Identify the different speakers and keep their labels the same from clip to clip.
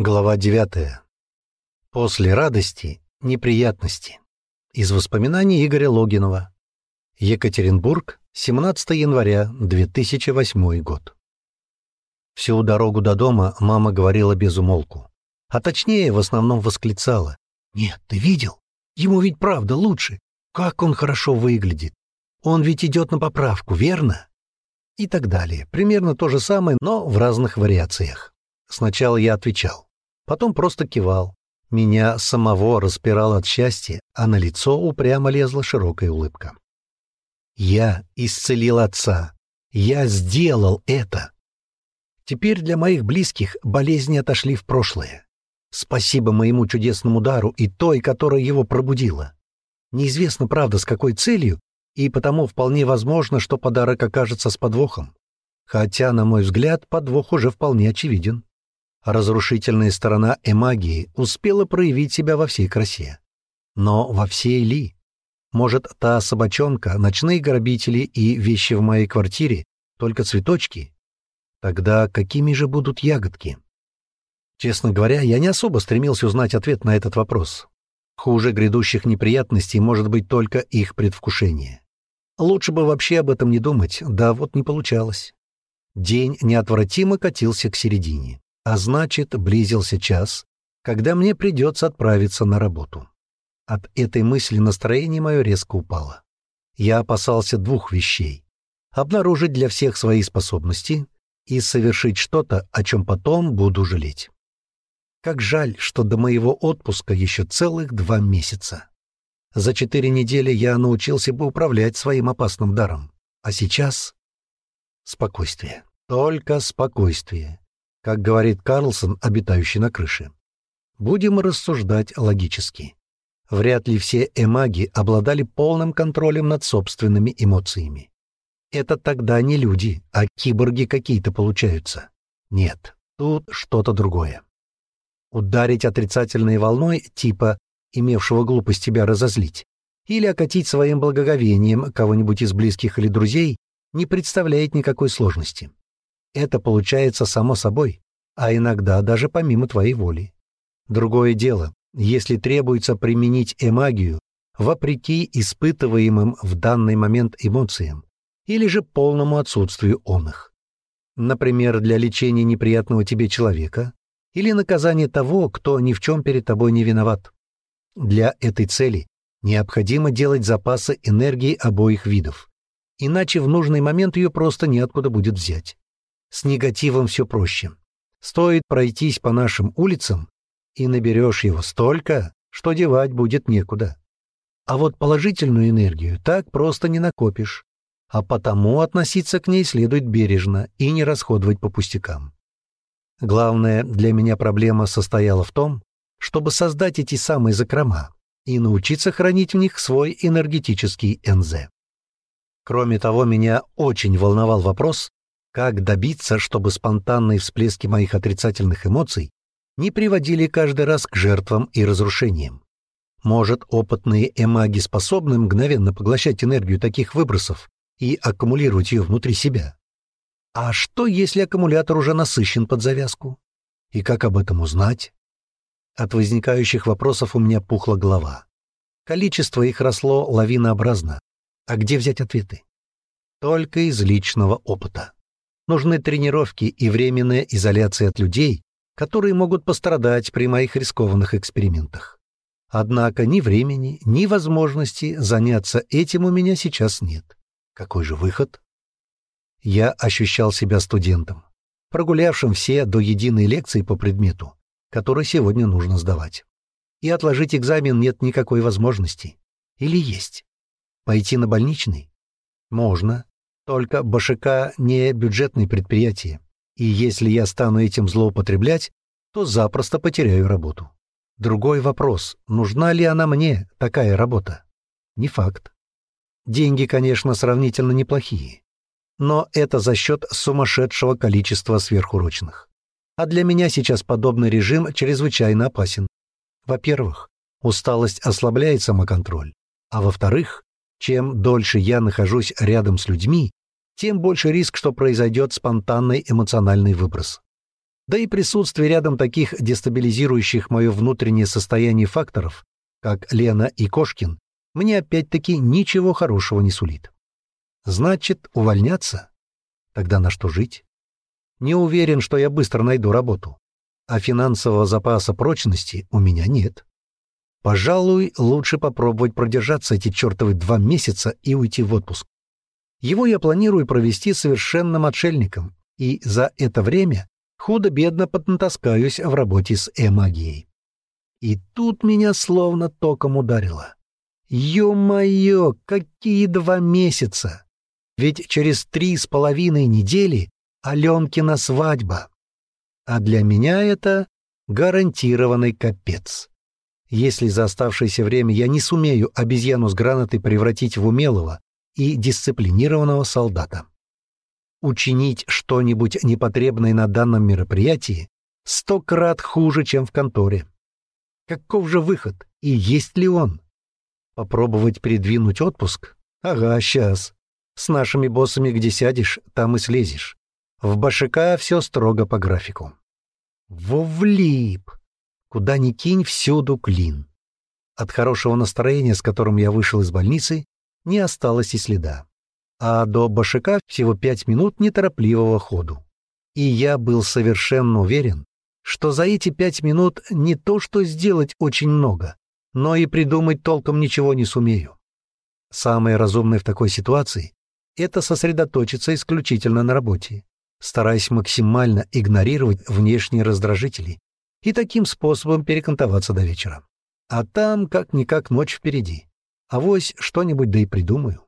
Speaker 1: Глава 9. После радости — неприятности. Из воспоминаний Игоря Логинова. Екатеринбург, 17 января 2008 год. Всю дорогу до дома мама говорила без умолку. А точнее, в основном восклицала. «Нет, ты видел? Ему ведь правда лучше. Как он хорошо выглядит. Он ведь идет на поправку, верно?» И так далее. Примерно то же самое, но в разных вариациях. Сначала я отвечал потом просто кивал. Меня самого распирало от счастья, а на лицо упрямо лезла широкая улыбка. «Я исцелил отца. Я сделал это!» Теперь для моих близких болезни отошли в прошлое. Спасибо моему чудесному дару и той, которая его пробудила. Неизвестно, правда, с какой целью, и потому вполне возможно, что подарок окажется с подвохом. Хотя, на мой взгляд, подвох уже вполне очевиден разрушительная сторона эмагии успела проявить себя во всей красе. Но во всей ли? Может, та собачонка, ночные грабители и вещи в моей квартире — только цветочки? Тогда какими же будут ягодки? Честно говоря, я не особо стремился узнать ответ на этот вопрос. Хуже грядущих неприятностей может быть только их предвкушение. Лучше бы вообще об этом не думать, да вот не получалось. День неотвратимо катился к середине. А значит, близился час, когда мне придется отправиться на работу. От этой мысли настроение мое резко упало. Я опасался двух вещей. Обнаружить для всех свои способности и совершить что-то, о чем потом буду жалеть. Как жаль, что до моего отпуска еще целых два месяца. За четыре недели я научился бы управлять своим опасным даром. А сейчас... Спокойствие. Только спокойствие как говорит Карлсон, обитающий на крыше. Будем рассуждать логически. Вряд ли все эмаги обладали полным контролем над собственными эмоциями. Это тогда не люди, а киборги какие-то получаются. Нет, тут что-то другое. Ударить отрицательной волной, типа имевшего глупость тебя разозлить, или окатить своим благоговением кого-нибудь из близких или друзей, не представляет никакой сложности. Это получается само собой, а иногда даже помимо твоей воли. Другое дело, если требуется применить эмагию вопреки испытываемым в данный момент эмоциям или же полному отсутствию он их. Например, для лечения неприятного тебе человека или наказания того, кто ни в чем перед тобой не виноват. Для этой цели необходимо делать запасы энергии обоих видов, иначе в нужный момент ее просто неоткуда будет взять. С негативом все проще. Стоит пройтись по нашим улицам, и наберешь его столько, что девать будет некуда. А вот положительную энергию так просто не накопишь, а потому относиться к ней следует бережно и не расходовать по пустякам. Главная для меня проблема состояла в том, чтобы создать эти самые закрома и научиться хранить в них свой энергетический НЗ. Кроме того, меня очень волновал вопрос, как добиться, чтобы спонтанные всплески моих отрицательных эмоций не приводили каждый раз к жертвам и разрушениям? Может, опытные эмаги способны мгновенно поглощать энергию таких выбросов и аккумулировать ее внутри себя? А что, если аккумулятор уже насыщен под завязку? И как об этом узнать? От возникающих вопросов у меня пухла голова. Количество их росло лавинообразно. А где взять ответы? Только из личного опыта. Нужны тренировки и временная изоляция от людей, которые могут пострадать при моих рискованных экспериментах. Однако ни времени, ни возможности заняться этим у меня сейчас нет. Какой же выход? Я ощущал себя студентом, прогулявшим все до единой лекции по предмету, который сегодня нужно сдавать. И отложить экзамен нет никакой возможности. Или есть? Пойти на больничный? Можно, только БШК не бюджетное предприятие, и если я стану этим злоупотреблять, то запросто потеряю работу. Другой вопрос, нужна ли она мне, такая работа? Не факт. Деньги, конечно, сравнительно неплохие, но это за счет сумасшедшего количества сверхурочных. А для меня сейчас подобный режим чрезвычайно опасен. Во-первых, усталость ослабляет самоконтроль, а во-вторых, чем дольше я нахожусь рядом с людьми, тем больше риск, что произойдет спонтанный эмоциональный выброс. Да и присутствие рядом таких дестабилизирующих мое внутреннее состояние факторов, как Лена и Кошкин, мне опять-таки ничего хорошего не сулит. Значит, увольняться? Тогда на что жить? Не уверен, что я быстро найду работу. А финансового запаса прочности у меня нет. Пожалуй, лучше попробовать продержаться эти чертовы два месяца и уйти в отпуск. Его я планирую провести совершенным отшельником, и за это время худо-бедно поднатаскаюсь в работе с э-магией. И тут меня словно током ударило. Ё-моё, какие два месяца! Ведь через три с половиной недели Аленкина свадьба. А для меня это гарантированный капец. Если за оставшееся время я не сумею обезьяну с гранатой превратить в умелого и дисциплинированного солдата. Учинить что-нибудь непотребное на данном мероприятии сто крат хуже, чем в конторе. Каков же выход и есть ли он? Попробовать передвинуть отпуск? Ага, сейчас. С нашими боссами где сядешь, там и слезешь. В Башика все строго по графику. Вовлип! Куда ни кинь, всюду клин. От хорошего настроения, с которым я вышел из больницы, не осталось и следа. А до Башика всего пять минут неторопливого ходу. И я был совершенно уверен, что за эти пять минут не то что сделать очень много, но и придумать толком ничего не сумею. Самое разумное в такой ситуации это сосредоточиться исключительно на работе, стараясь максимально игнорировать внешние раздражители и таким способом перекантоваться до вечера. А там как-никак ночь впереди. Авось что-нибудь да и придумаю.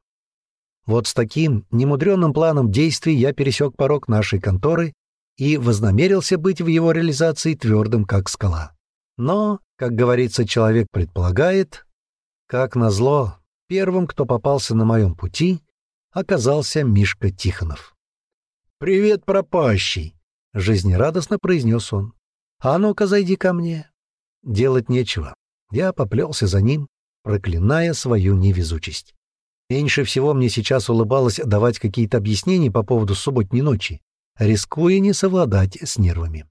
Speaker 1: Вот с таким немудренным планом действий я пересек порог нашей конторы и вознамерился быть в его реализации твердым, как скала. Но, как говорится, человек предполагает, как назло, первым, кто попался на моем пути, оказался Мишка Тихонов. «Привет, пропащий!» — жизнерадостно произнес он. «А ну-ка, зайди ко мне!» Делать нечего. Я поплелся за ним, проклиная свою невезучесть. Меньше всего мне сейчас улыбалось давать какие-то объяснения по поводу субботней ночи, рискуя не совладать с нервами.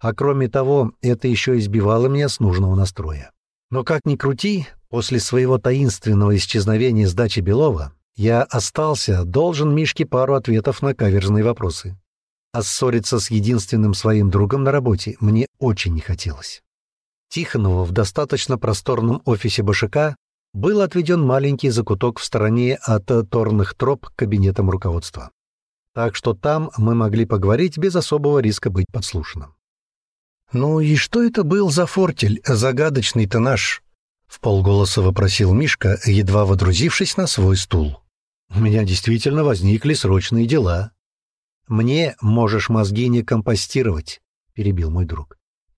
Speaker 1: А кроме того, это еще избивало меня с нужного настроя. Но как ни крути, после своего таинственного исчезновения с дачи Белова я остался, должен Мишке пару ответов на каверзные вопросы. А ссориться с единственным своим другом на работе мне очень не хотелось. Тихонову в достаточно просторном офисе БШК был отведен маленький закуток в стороне от торных троп кабинетам руководства. Так что там мы могли поговорить без особого риска быть подслушанным. «Ну и что это был за фортель, загадочный-то наш?» — полголоса вопросил Мишка, едва водрузившись на свой стул. У меня действительно возникли срочные дела. Мне можешь мозги не компостировать, перебил мой друг.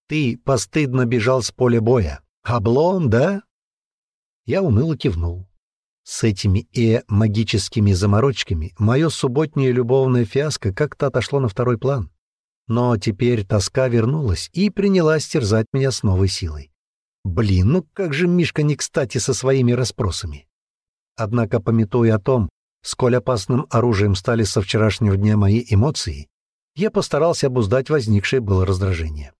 Speaker 1: Ты постыдно бежал с поля боя. Облом, да? Я уныло кивнул. С этими э-магическими заморочками мое субботнее любовное фиаско как-то отошло на второй план. Но теперь тоска вернулась и принялась терзать меня с новой силой. Блин, ну как же Мишка не кстати со своими расспросами. Однако, пометуя о том, сколь опасным оружием стали со вчерашнего дня мои эмоции, я постарался обуздать возникшее было раздражение.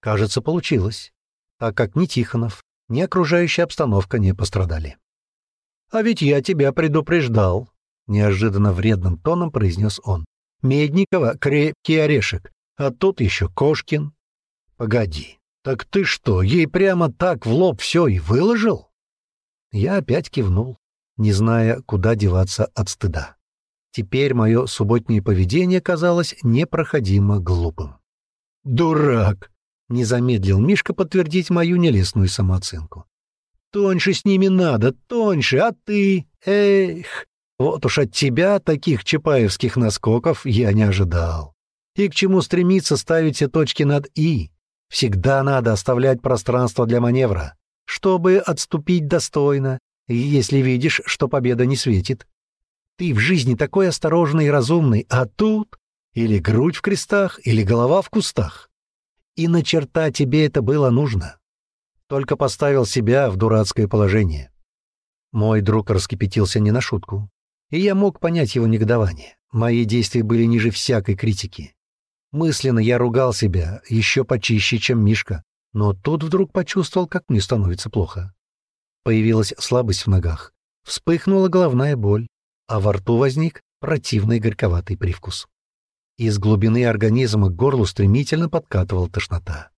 Speaker 1: Кажется, получилось, так как ни Тихонов, ни окружающая обстановка не пострадали. «А ведь я тебя предупреждал», — неожиданно вредным тоном произнес он. «Медникова — крепкий орешек, а тут еще Кошкин». «Погоди, так ты что, ей прямо так в лоб все и выложил?» Я опять кивнул не зная, куда деваться от стыда. Теперь мое субботнее поведение казалось непроходимо глупым. «Дурак!» — не замедлил Мишка подтвердить мою нелестную самооценку. «Тоньше с ними надо, тоньше, а ты? Эх! Вот уж от тебя таких чапаевских наскоков я не ожидал. И к чему стремиться ставить все точки над «и»? Всегда надо оставлять пространство для маневра, чтобы отступить достойно если видишь, что победа не светит. Ты в жизни такой осторожный и разумный, а тут или грудь в крестах, или голова в кустах. И на черта тебе это было нужно. Только поставил себя в дурацкое положение. Мой друг раскипятился не на шутку, и я мог понять его негодование. Мои действия были ниже всякой критики. Мысленно я ругал себя, еще почище, чем Мишка, но тут вдруг почувствовал, как мне становится плохо. Появилась слабость в ногах, вспыхнула головная боль, а во рту возник противный горьковатый привкус. Из глубины организма к горлу стремительно подкатывала тошнота.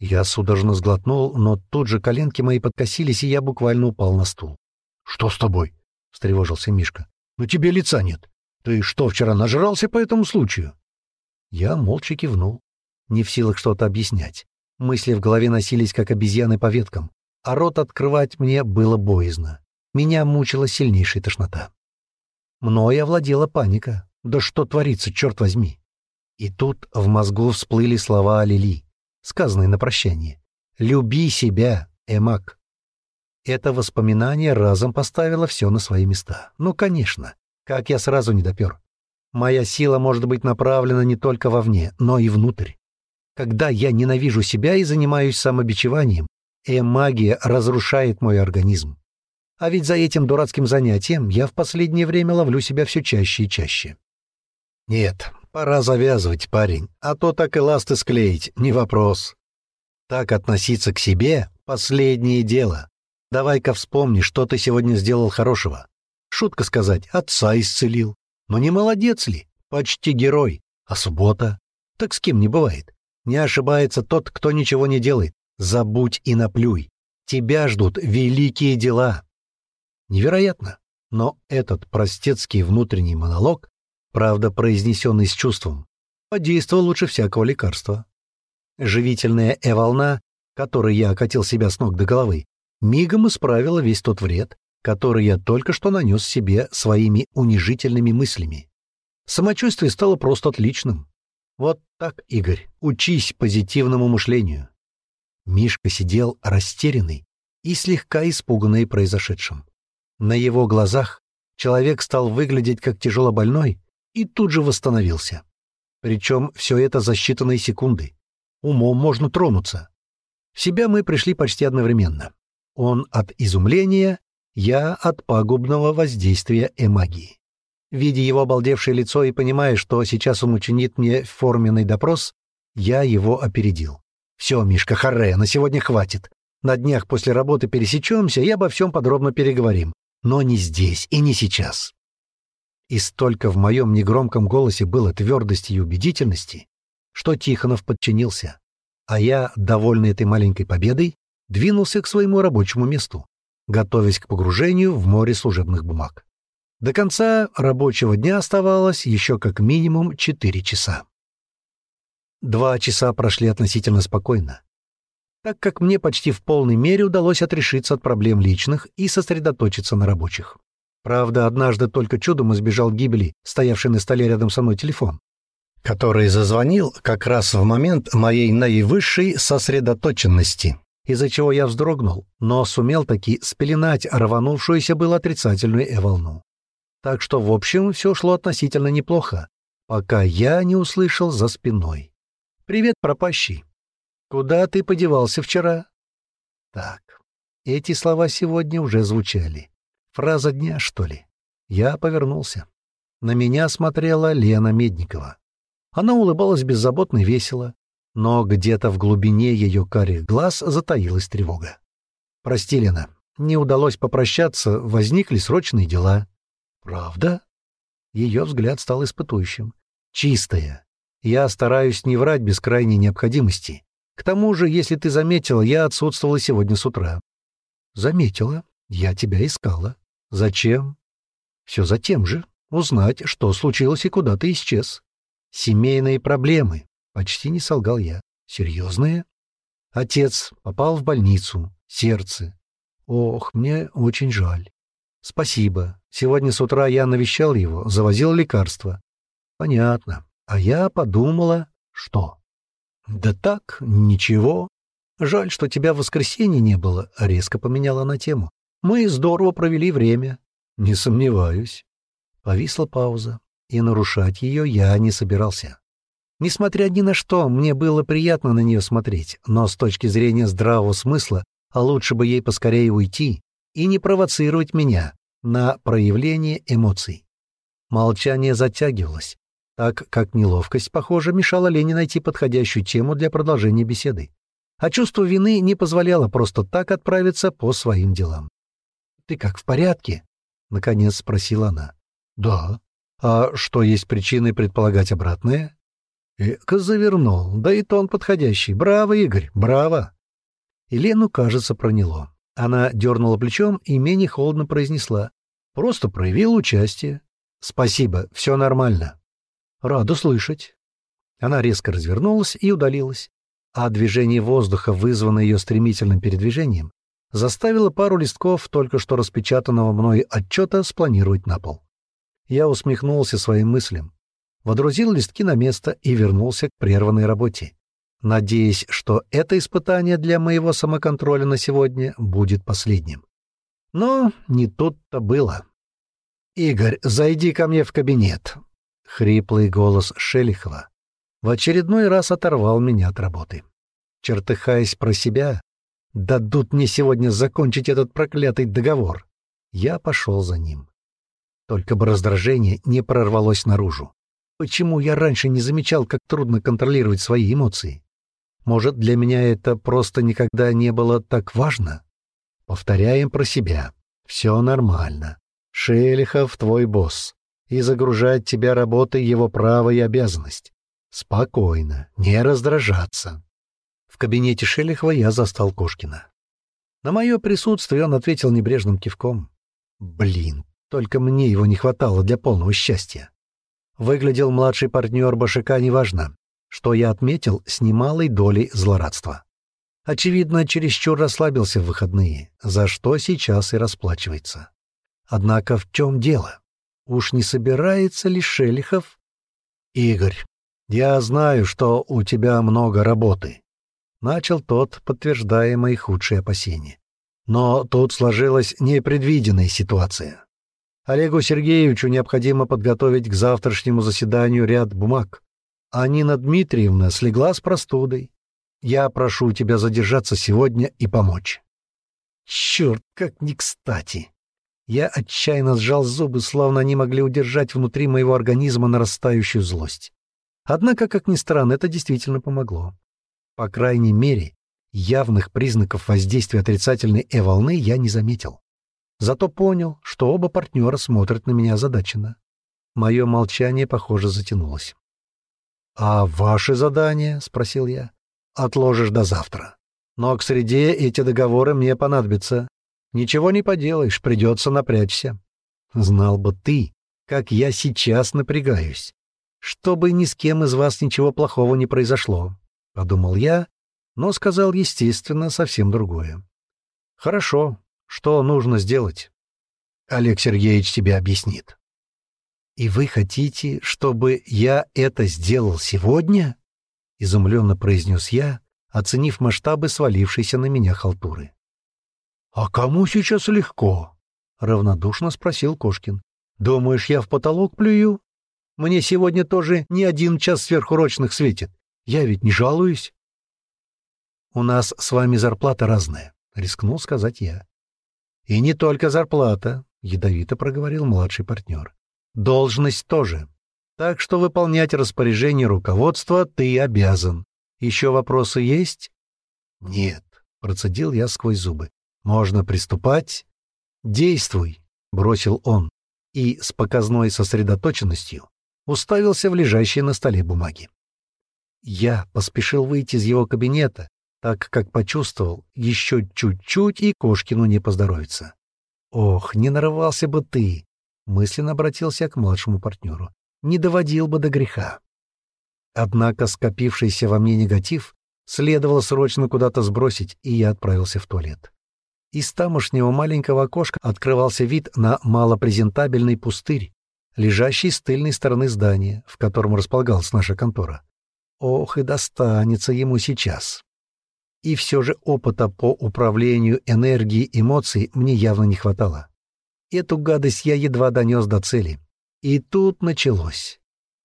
Speaker 1: Я судорожно сглотнул, но тут же коленки мои подкосились, и я буквально упал на стул. «Что с тобой?» — встревожился Мишка. «Ну тебе лица нет. Ты что, вчера нажрался по этому случаю?» Я молча кивнул, не в силах что-то объяснять. Мысли в голове носились, как обезьяны по веткам, а рот открывать мне было боязно. Меня мучила сильнейшая тошнота. Мною овладела паника. Да что творится, черт возьми! И тут в мозгу всплыли слова Лили, сказанные на прощание. «Люби себя, Эмак». Это воспоминание разом поставило все на свои места. Ну, конечно, как я сразу не допер. Моя сила может быть направлена не только вовне, но и внутрь. Когда я ненавижу себя и занимаюсь самобичеванием, э-магия разрушает мой организм. А ведь за этим дурацким занятием я в последнее время ловлю себя все чаще и чаще. Нет, пора завязывать, парень, а то так и ласты склеить, не вопрос. Так относиться к себе — последнее дело. Давай-ка вспомни, что ты сегодня сделал хорошего. Шутка сказать, отца исцелил. Но не молодец ли? Почти герой. А суббота? Так с кем не бывает. Не ошибается тот, кто ничего не делает. Забудь и наплюй. Тебя ждут великие дела. Невероятно. Но этот простецкий внутренний монолог, правда, произнесенный с чувством, подействовал лучше всякого лекарства. Живительная э-волна, которой я окатил себя с ног до головы, мигом исправила весь тот вред, который я только что нанес себе своими унижительными мыслями. Самочувствие стало просто отличным. Вот так, Игорь, учись позитивному мышлению. Мишка сидел растерянный и слегка испуганный произошедшим. На его глазах человек стал выглядеть как тяжелобольной и тут же восстановился. Причем все это за считанные секунды. Умом можно тронуться. В себя мы пришли почти одновременно. Он от изумления, я от пагубного воздействия эмагии. Видя его обалдевшее лицо и понимая, что сейчас он учинит мне форменный допрос, я его опередил. «Все, Мишка, харе, на сегодня хватит. На днях после работы пересечемся и обо всем подробно переговорим. Но не здесь и не сейчас». И столько в моем негромком голосе было твердости и убедительности, что Тихонов подчинился, а я, довольный этой маленькой победой, двинулся к своему рабочему месту готовясь к погружению в море служебных бумаг. До конца рабочего дня оставалось еще как минимум 4 часа. Два часа прошли относительно спокойно, так как мне почти в полной мере удалось отрешиться от проблем личных и сосредоточиться на рабочих. Правда, однажды только чудом избежал гибели, стоявший на столе рядом со мной телефон, который зазвонил как раз в момент моей наивысшей сосредоточенности из-за чего я вздрогнул, но сумел таки спеленать рванувшуюся было отрицательную э-волну. Так что, в общем, все шло относительно неплохо, пока я не услышал за спиной. «Привет, пропащий! Куда ты подевался вчера?» Так, эти слова сегодня уже звучали. Фраза дня, что ли? Я повернулся. На меня смотрела Лена Медникова. Она улыбалась беззаботно и весело, но где-то в глубине ее карих глаз затаилась тревога. «Прости, Лена, не удалось попрощаться, возникли срочные дела». «Правда?» Ее взгляд стал испытующим. «Чистая. Я стараюсь не врать без крайней необходимости. К тому же, если ты заметила, я отсутствовала сегодня с утра». «Заметила. Я тебя искала. Зачем?» «Все за тем же. Узнать, что случилось и куда ты исчез. Семейные проблемы. Почти не солгал я. Серьезные? Отец попал в больницу. Сердце. Ох, мне очень жаль. Спасибо. Сегодня с утра я навещал его, завозил лекарства. Понятно. А я подумала, что? Да так, ничего. Жаль, что тебя в воскресенье не было, резко поменяла на тему. Мы здорово провели время. Не сомневаюсь. Повисла пауза, и нарушать ее я не собирался. Несмотря ни на что, мне было приятно на нее смотреть, но с точки зрения здравого смысла, а лучше бы ей поскорее уйти и не провоцировать меня на проявление эмоций. Молчание затягивалось, так как неловкость, похоже, мешала Лене найти подходящую тему для продолжения беседы. А чувство вины не позволяло просто так отправиться по своим делам. «Ты как, в порядке?» — наконец спросила она. «Да. А что есть причины предполагать обратное?» Эка завернул, да и тон подходящий. «Браво, Игорь, браво!» Елену, кажется, проняло. Она дернула плечом и менее холодно произнесла. «Просто проявил участие. Спасибо, все нормально». «Рада слышать». Она резко развернулась и удалилась, а движение воздуха, вызванное ее стремительным передвижением, заставило пару листков только что распечатанного мной отчета спланировать на пол. Я усмехнулся своим мыслям, водрузил листки на место и вернулся к прерванной работе, надеясь, что это испытание для моего самоконтроля на сегодня будет последним. Но не тут-то было. «Игорь, зайди ко мне в кабинет», — хриплый голос Шелихова в очередной раз оторвал меня от работы. Чертыхаясь про себя, дадут мне сегодня закончить этот проклятый договор. Я пошел за ним. Только бы раздражение не прорвалось наружу. Почему я раньше не замечал, как трудно контролировать свои эмоции? Может, для меня это просто никогда не было так важно? Повторяем про себя. Все нормально. Шелихов твой босс. И загружать тебя работой его право и обязанность. Спокойно, не раздражаться. В кабинете Шелихова я застал Кошкина. На мое присутствие он ответил небрежным кивком. Блин, только мне его не хватало для полного счастья. Выглядел младший партнер Башика неважно, что я отметил с немалой долей злорадства. Очевидно, чересчур расслабился в выходные, за что сейчас и расплачивается. Однако в чем дело? Уж не собирается ли Шелихов? Игорь, «Я знаю, что у тебя много работы», — начал тот, подтверждая мои худшие опасения. «Но тут сложилась непредвиденная ситуация. Олегу Сергеевичу необходимо подготовить к завтрашнему заседанию ряд бумаг. А Нина Дмитриевна слегла с простудой. Я прошу тебя задержаться сегодня и помочь». «Черт, как не кстати!» Я отчаянно сжал зубы, словно они могли удержать внутри моего организма нарастающую злость. Однако, как ни странно, это действительно помогло. По крайней мере, явных признаков воздействия отрицательной Э-волны я не заметил. Зато понял, что оба партнера смотрят на меня озадаченно. Мое молчание, похоже, затянулось. «А ваши задания?» — спросил я. «Отложишь до завтра. Но к среде эти договоры мне понадобятся. Ничего не поделаешь, придется напрячься. Знал бы ты, как я сейчас напрягаюсь чтобы ни с кем из вас ничего плохого не произошло», — подумал я, но сказал, естественно, совсем другое. «Хорошо, что нужно сделать?» Олег Сергеевич тебе объяснит. «И вы хотите, чтобы я это сделал сегодня?» — изумленно произнес я, оценив масштабы свалившейся на меня халтуры. «А кому сейчас легко?» — равнодушно спросил Кошкин. «Думаешь, я в потолок плюю?» Мне сегодня тоже не один час сверхурочных светит. Я ведь не жалуюсь. У нас с вами зарплата разная, — рискнул сказать я. И не только зарплата, — ядовито проговорил младший партнер. Должность тоже. Так что выполнять распоряжение руководства ты обязан. Еще вопросы есть? Нет, — процедил я сквозь зубы. Можно приступать? Действуй, — бросил он и с показной сосредоточенностью уставился в лежащие на столе бумаги. Я поспешил выйти из его кабинета, так как почувствовал, еще чуть-чуть и Кошкину не поздоровится. «Ох, не нарывался бы ты!» — мысленно обратился к младшему партнеру. «Не доводил бы до греха». Однако скопившийся во мне негатив следовало срочно куда-то сбросить, и я отправился в туалет. Из тамошнего маленького окошка открывался вид на малопрезентабельный пустырь, лежащий с тыльной стороны здания, в котором располагалась наша контора. Ох, и достанется ему сейчас. И все же опыта по управлению энергией эмоций мне явно не хватало. Эту гадость я едва донес до цели. И тут началось.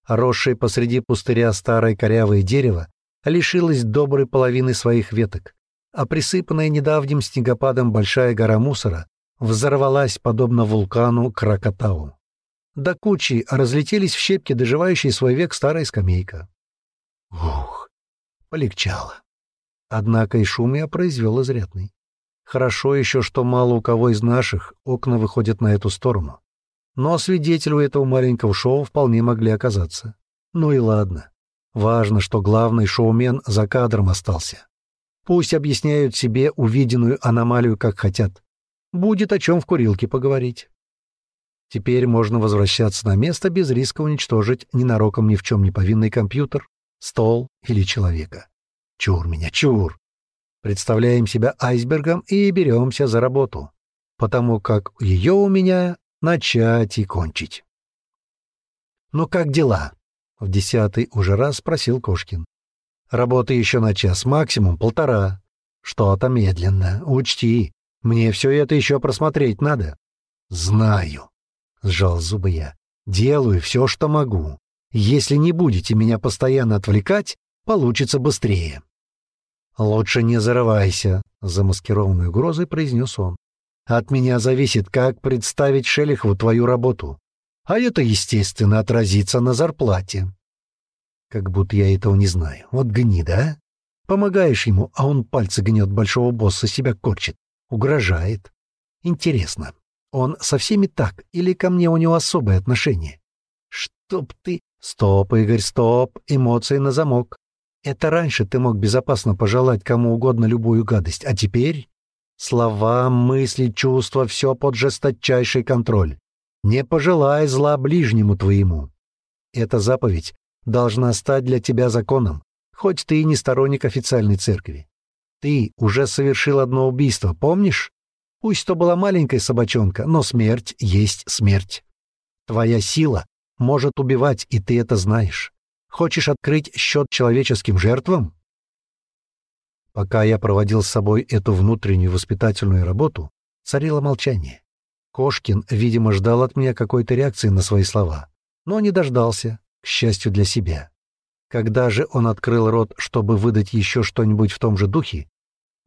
Speaker 1: Росшее посреди пустыря старое корявое дерево лишилось доброй половины своих веток, а присыпанная недавним снегопадом большая гора мусора взорвалась, подобно вулкану Кракатау. До кучи разлетелись в щепки доживающие свой век старая скамейка. Полегчало. Однако и шум я произвел изрядный. Хорошо еще, что мало у кого из наших окна выходят на эту сторону. Но свидетелю этого маленького шоу вполне могли оказаться. Ну и ладно. Важно, что главный шоумен за кадром остался. Пусть объясняют себе увиденную аномалию как хотят. Будет о чем в курилке поговорить. Теперь можно возвращаться на место без риска уничтожить ненароком ни в чем не повинный компьютер, стол или человека. Чур меня, чур! Представляем себя айсбергом и беремся за работу, потому как ее у меня начать и кончить. «Ну как дела?» — в десятый уже раз спросил Кошкин. «Работы еще на час, максимум полтора. Что-то медленно, учти. Мне все это еще просмотреть надо». «Знаю», — сжал зубы я. «Делаю все, что могу. Если не будете меня постоянно отвлекать, получится быстрее». «Лучше не зарывайся», — замаскированной угрозой произнес он. «От меня зависит, как представить Шелихову твою работу. А это, естественно, отразится на зарплате». Как будто я этого не знаю. Вот гнида, а? Помогаешь ему, а он пальцы гнет большого босса, себя корчит. Угрожает. Интересно, он со всеми так или ко мне у него особое отношение? Чтоб ты... Стоп, Игорь, стоп, эмоции на замок. Это раньше ты мог безопасно пожелать кому угодно любую гадость, а теперь... Слова, мысли, чувства — все под жесточайший контроль. Не пожелай зла ближнему твоему. Эта заповедь должна стать для тебя законом, хоть ты и не сторонник официальной церкви. Ты уже совершил одно убийство, помнишь? Пусть то была маленькая собачонка, но смерть есть смерть. Твоя сила может убивать, и ты это знаешь. Хочешь открыть счет человеческим жертвам? Пока я проводил с собой эту внутреннюю воспитательную работу, царило молчание. Кошкин, видимо, ждал от меня какой-то реакции на свои слова, но не дождался, к счастью для себя. Когда же он открыл рот, чтобы выдать еще что-нибудь в том же духе,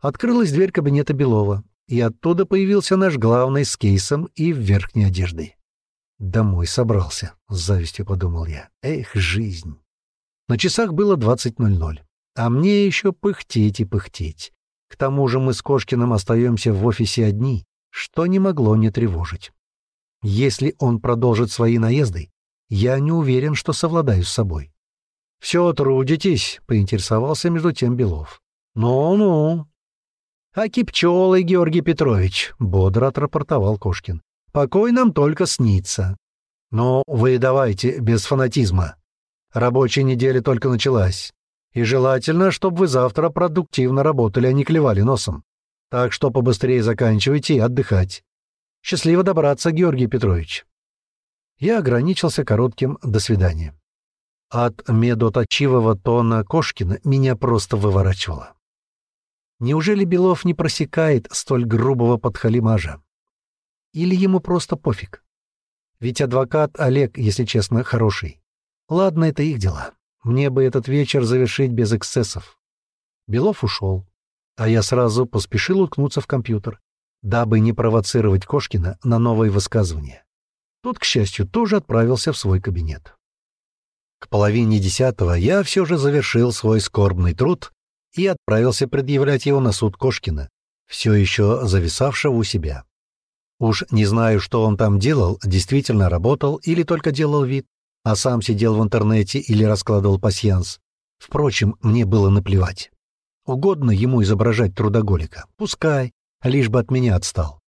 Speaker 1: открылась дверь кабинета Белова, и оттуда появился наш главный с кейсом и в верхней одеждой. «Домой собрался», — с завистью подумал я. «Эх, жизнь!» На часах было 20.00, а мне еще пыхтеть и пыхтеть. К тому же мы с Кошкиным остаемся в офисе одни, что не могло не тревожить. Если он продолжит свои наезды, я не уверен, что совладаю с собой. «Все трудитесь», — поинтересовался между тем Белов. «Ну-ну». «Аки пчелы, Георгий Петрович», — бодро отрапортовал Кошкин. «Покой нам только снится». «Ну, вы давайте, без фанатизма», Рабочая неделя только началась. И желательно, чтобы вы завтра продуктивно работали, а не клевали носом. Так что побыстрее заканчивайте и отдыхать. Счастливо добраться, Георгий Петрович. Я ограничился коротким «до свидания». От медоточивого тона Кошкина меня просто выворачивало. Неужели Белов не просекает столь грубого подхалимажа? Или ему просто пофиг? Ведь адвокат Олег, если честно, хороший. Ладно, это их дела. Мне бы этот вечер завершить без эксцессов. Белов ушел, а я сразу поспешил уткнуться в компьютер, дабы не провоцировать Кошкина на новые высказывания. Тот, к счастью, тоже отправился в свой кабинет. К половине десятого я все же завершил свой скорбный труд и отправился предъявлять его на суд Кошкина, все еще зависавшего у себя. Уж не знаю, что он там делал, действительно работал или только делал вид, а сам сидел в интернете или раскладывал пасьянс. Впрочем, мне было наплевать. Угодно ему изображать трудоголика. Пускай, лишь бы от меня отстал.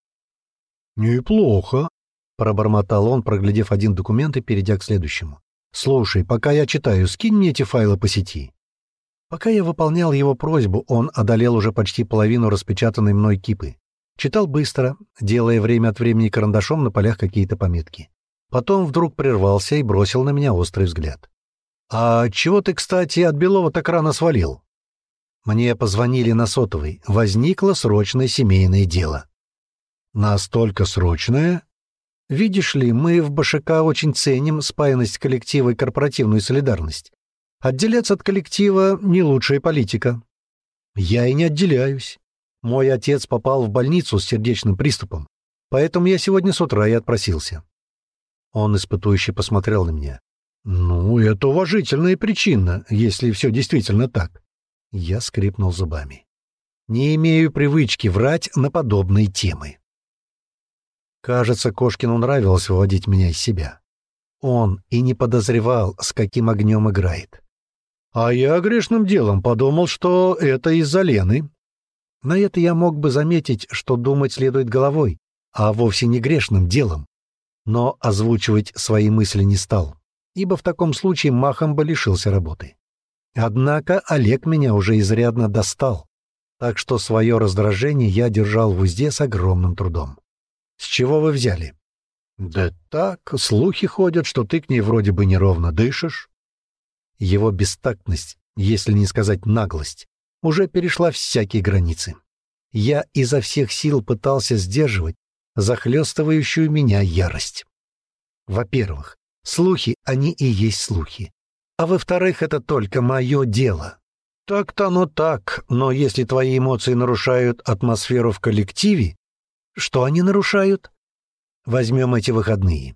Speaker 1: «Неплохо», — пробормотал он, проглядев один документ и перейдя к следующему. «Слушай, пока я читаю, скинь мне эти файлы по сети». Пока я выполнял его просьбу, он одолел уже почти половину распечатанной мной кипы. Читал быстро, делая время от времени карандашом на полях какие-то пометки. Потом вдруг прервался и бросил на меня острый взгляд. «А чего ты, кстати, от Белова так рано свалил?» Мне позвонили на сотовый. Возникло срочное семейное дело. «Настолько срочное?» «Видишь ли, мы в БШК очень ценим спаянность коллектива и корпоративную солидарность. Отделяться от коллектива — не лучшая политика». «Я и не отделяюсь. Мой отец попал в больницу с сердечным приступом, поэтому я сегодня с утра и отпросился. Он испытующе посмотрел на меня. «Ну, это уважительная причина, если все действительно так». Я скрипнул зубами. «Не имею привычки врать на подобные темы». Кажется, Кошкину нравилось выводить меня из себя. Он и не подозревал, с каким огнем играет. А я грешным делом подумал, что это из-за Лены. На это я мог бы заметить, что думать следует головой, а вовсе не грешным делом. Но озвучивать свои мысли не стал, ибо в таком случае махом бы лишился работы. Однако Олег меня уже изрядно достал, так что свое раздражение я держал в узде с огромным трудом. «С чего вы взяли?» «Да так, слухи ходят, что ты к ней вроде бы неровно дышишь». Его бестактность, если не сказать наглость, уже перешла всякие границы. Я изо всех сил пытался сдерживать захлестывающую меня ярость. Во-первых, слухи, они и есть слухи. А во-вторых, это только мое дело. Так-то оно так, но если твои эмоции нарушают атмосферу в коллективе, что они нарушают? Возьмем эти выходные.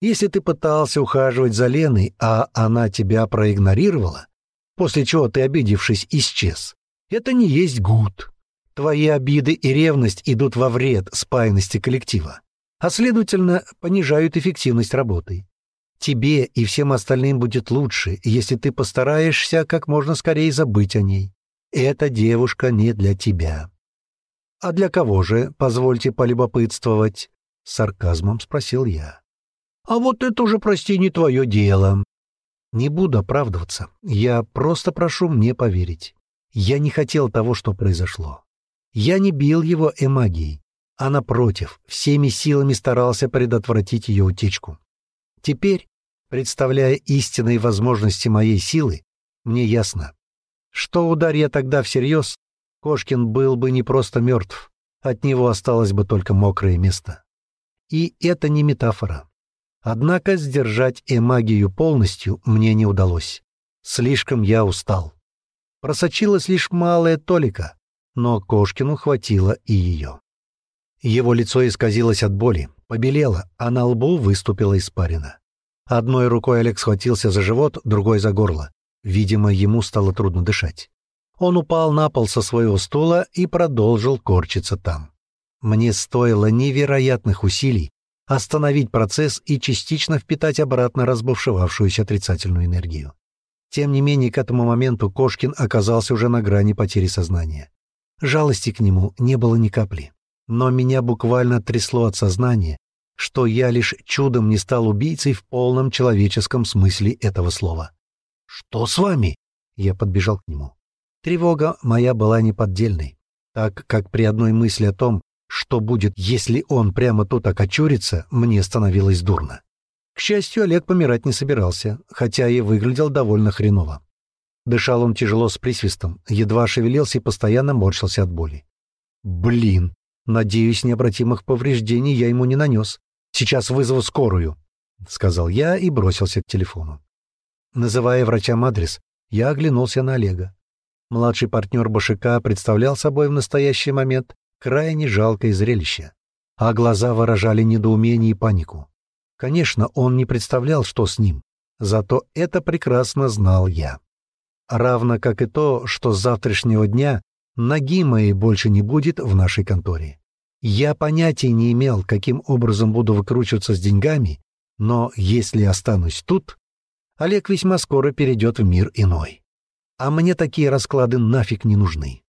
Speaker 1: Если ты пытался ухаживать за Леной, а она тебя проигнорировала, после чего ты, обидевшись, исчез, это не есть гуд. Твои обиды и ревность идут во вред спаянности коллектива, а, следовательно, понижают эффективность работы. Тебе и всем остальным будет лучше, если ты постараешься как можно скорее забыть о ней. Эта девушка не для тебя. А для кого же, позвольте полюбопытствовать? — сарказмом спросил я. «А вот это уже, прости, не твое дело». «Не буду оправдываться. Я просто прошу мне поверить. Я не хотел того, что произошло. Я не бил его эмагией, а, напротив, всеми силами старался предотвратить ее утечку. Теперь, представляя истинные возможности моей силы, мне ясно, что ударь я тогда всерьез, Кошкин был бы не просто мертв, от него осталось бы только мокрое место. И это не метафора. Однако сдержать эмагию полностью мне не удалось. Слишком я устал. Просочилась лишь малая толика, но Кошкину хватило и ее. Его лицо исказилось от боли, побелело, а на лбу выступила испарина. Одной рукой Олег схватился за живот, другой — за горло. Видимо, ему стало трудно дышать. Он упал на пол со своего стула и продолжил корчиться там. Мне стоило невероятных усилий остановить процесс и частично впитать обратно разбушевавшуюся отрицательную энергию. Тем не менее, к этому моменту Кошкин оказался уже на грани потери сознания. Жалости к нему не было ни капли. Но меня буквально трясло от сознания, что я лишь чудом не стал убийцей в полном человеческом смысле этого слова. «Что с вами?» — я подбежал к нему. Тревога моя была неподдельной, так как при одной мысли о том, что будет, если он прямо тут окочурится, мне становилось дурно. К счастью, Олег помирать не собирался, хотя и выглядел довольно хреново. Дышал он тяжело с присвистом, едва шевелился и постоянно морщился от боли. «Блин! Надеюсь, необратимых повреждений я ему не нанес. Сейчас вызову скорую», — сказал я и бросился к телефону. Называя врачам адрес, я оглянулся на Олега. Младший партнер Башика представлял собой в настоящий момент крайне жалкое зрелище, а глаза выражали недоумение и панику. Конечно, он не представлял, что с ним, зато это прекрасно знал я. Равно как и то, что с завтрашнего дня ноги моей больше не будет в нашей конторе. Я понятия не имел, каким образом буду выкручиваться с деньгами, но если останусь тут, Олег весьма скоро перейдет в мир иной. А мне такие расклады нафиг не нужны.